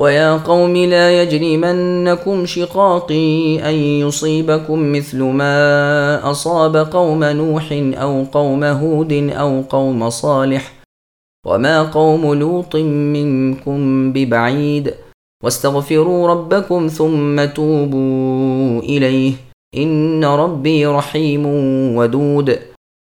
ويا قوم لا يجرمنكم شقاقي أن يصيبكم مثل ما أصاب قوم نوح أو قوم هود أو قوم صالح وما قوم لوط منكم ببعيد واستغفروا ربكم ثم توبوا إليه إن ربي رحيم ودود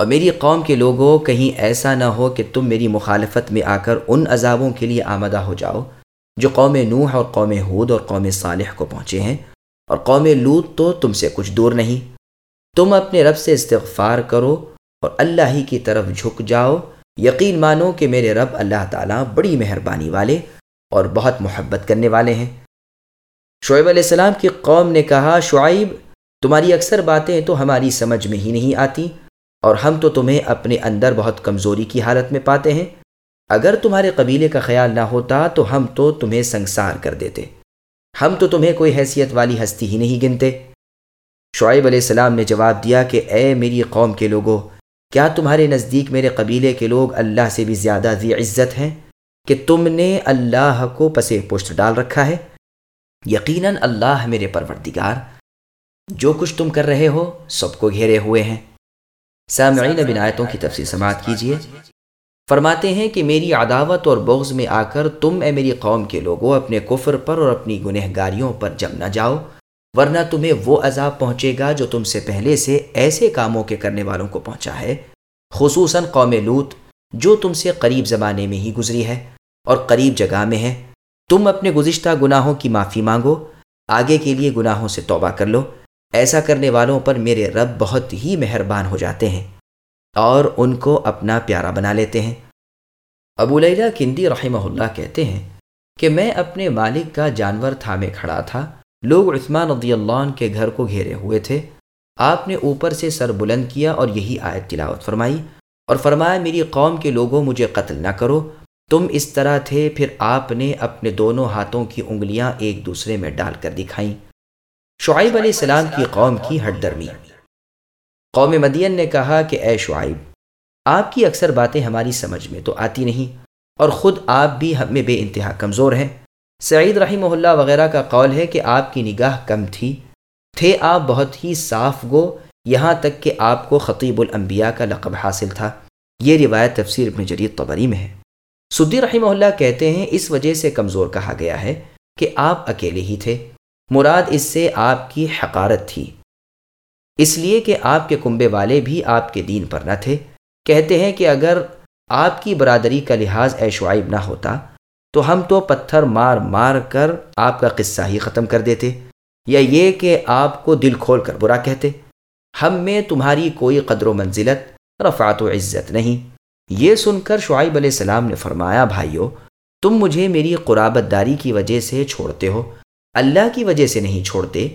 اور میری قوم کے لوگوں، کہیں ایسا نہ ہو کہ تم میری مخالفت میں آ کر ان عذابوں کے لیے آمدہ ہو جاؤ جو قوم نوح اور قوم حود اور قوم صالح کو پہنچے ہیں۔ اور قوم لوت تو تم سے کچھ دور نہیں۔ تم اپنے رب سے استغفار کرو اور اللہ ہی کی طرف جھک جاؤ۔ یقین مانو کہ میرے رب اللہ تعالیٰ بڑی مہربانی والے اور بہت محبت کرنے والے ہیں۔ شعیب علیہ السلام کی قوم نے کہا، شعیب، تمہاری اکثر باتیں تو ہماری سمجھ میں ہی نہیں آتی۔ اور ہم تو تمہیں اپنے اندر بہت کمزوری کی حالت میں پاتے ہیں۔ اگر تمہارے قبیلے کا خیال نہ ہوتا تو ہم تو تمہیں سنسار کر دیتے۔ ہم تو تمہیں کوئی حیثیت والی ہستی ہی نہیں گنتے۔ شعیب علیہ السلام نے جواب دیا کہ اے میری قوم کے لوگوں کیا تمہارے نزدیک میرے قبیلے کے لوگ اللہ سے بھی زیادہ ذی عزت ہیں کہ تم نے اللہ کو پسے پشت ڈال رکھا ہے؟ یقیناً اللہ میرے پروردگار، جو کچھ تم کر رہے ہو سب کو گھیرے ہوئے ہیں۔ سامعین بن آیتوں کی تفصیل سماعت کیجیے۔ فرماتے ہیں کہ میری عداوت اور بغض میں آ کر تم اے میری قوم کے لوگوں اپنے کفر پر اور اپنی گنہ گاریوں پر جم نہ جاؤ، ورنہ تمہیں وہ عذاب پہنچے گا جو تم سے پہلے سے ایسے کاموں کے کرنے والوں کو پہنچا ہے۔ خصوصاً قوم لوت جو تم سے قریب زمانے میں ہی گزری ہے اور قریب جگہ میں ہے۔ تم اپنے گزشتہ گناہوں کی معافی مانگو، آگے کے لیے گناہوں سے توبہ کر لو۔ ایسا کرنے والوں پر میرے رب بہت ہی مہربان ہو جاتے ہیں اور ان کو اپنا پیارا بنا لیتے ہیں۔ ابو لیلہ کندی رحمہ اللہ کہتے ہیں کہ میں اپنے مالک کا جانور تھامے کھڑا تھا۔ لوگ عثمان رضی اللہ عنہ کے گھر کو گھیرے ہوئے تھے۔ آپ نے اوپر سے سر بلند کیا اور یہی آیت تلاوت فرمائی اور فرمایا، میری قوم کے لوگوں، مجھے قتل نہ کرو۔ تم اس طرح تھے، پھر آپ نے اپنے دونوں ہاتھوں کی انگلیاں ایک دوسرے میں ڈال کر دکھائیں۔ شعیب علیہ السلام کی قوم کی ہٹ درمی۔ قوم مدین نے کہا کہ اے شعیب، آپ کی اکثر باتیں ہماری سمجھ میں تو آتی نہیں اور خود آپ بھی ہمیں بے انتہا کمزور ہیں۔ سعید رحمہ اللہ وغیرہ کا قول ہے کہ آپ کی نگاہ کم تھی، تھے آپ بہت ہی صاف گو، یہاں تک کہ آپ کو خطیب الانبیاء کا لقب حاصل تھا۔ یہ روایت تفسیر ابن جرید طبری میں ہے۔ سدی رحمہ اللہ کہتے ہیں، اس وجہ سے کمزور کہا گیا ہے کہ آپ اکیلے ہی تھے۔ مراد اس سے آپ کی حقارت تھی۔ اس لیے کہ آپ کے کنبے والے بھی آپ کے دین پر نہ تھے۔ کہتے ہیں کہ اگر آپ کی برادری کا لحاظ اے شعیب نہ ہوتا، تو ہم تو پتھر مار مار کر آپ کا قصہ ہی ختم کر دیتے، یا یہ کہ آپ کو دل کھول کر برا کہتے۔ ہم میں تمہاری کوئی قدر و منزلت، رفعت و عزت نہیں۔ یہ سن کر شعیب علیہ السلام نے فرمایا، بھائیو، تم مجھے میری قرابت داری کی وجہ سے چھوڑتے ہو۔ اللہ کی وجہ سے نہیں چھوڑتے،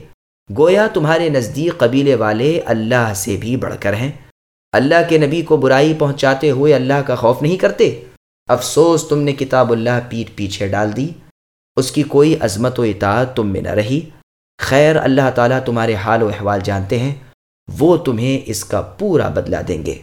گویا تمہارے نزدیک قبیلے والے اللہ سے بھی بڑھ کر ہیں۔ اللہ کے نبی کو برائی پہنچاتے ہوئے اللہ کا خوف نہیں کرتے۔ افسوس، تم نے کتاب اللہ پیٹ پیچھے ڈال دی۔ اس کی کوئی عظمت و اطاعت تم میں نہ رہی۔ خیر، اللہ تعالیٰ تمہارے حال و احوال جانتے ہیں۔ وہ تمہیں اس کا پورا بدلہ دیں گے۔